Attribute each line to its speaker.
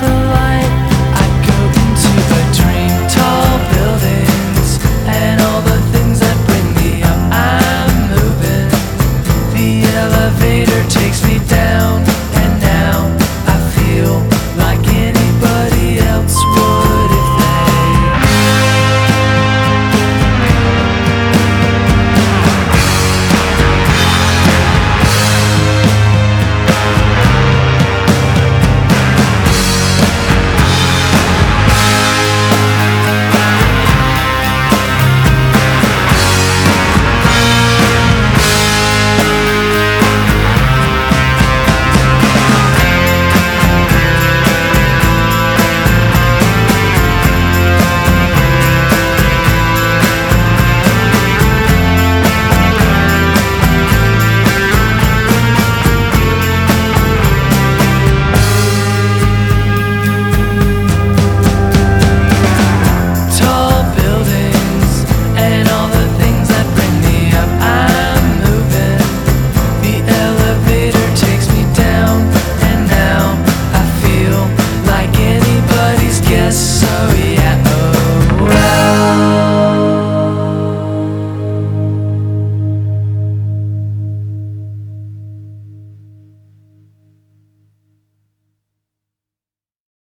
Speaker 1: the